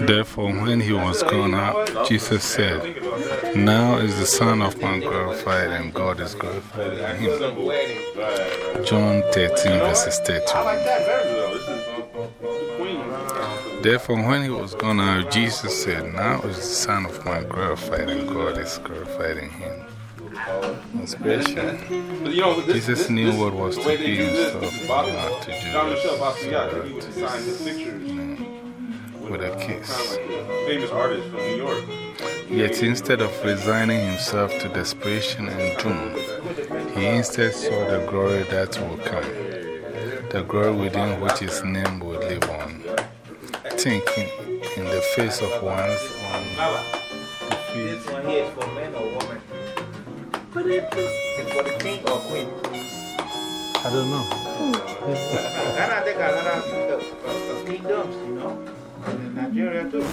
Therefore, when he was gone out, Jesus said, Now is the Son of Man glorified, and God is glorified in him. John 13, verses 32. Therefore, when he was gone out, Jesus said, Now is the Son of Man glorified, and God is glorified in him. Inspiration. Jesus knew what was to be not to Judas with a kiss. Famous artist from New York. Yet instead of resigning himself to desperation and doom, he instead saw the glory that will come, the glory within which his name would live on. Thinking in the face of one's own This one here is for men or women? It's for the king or queen? I don't know. Надежда тут.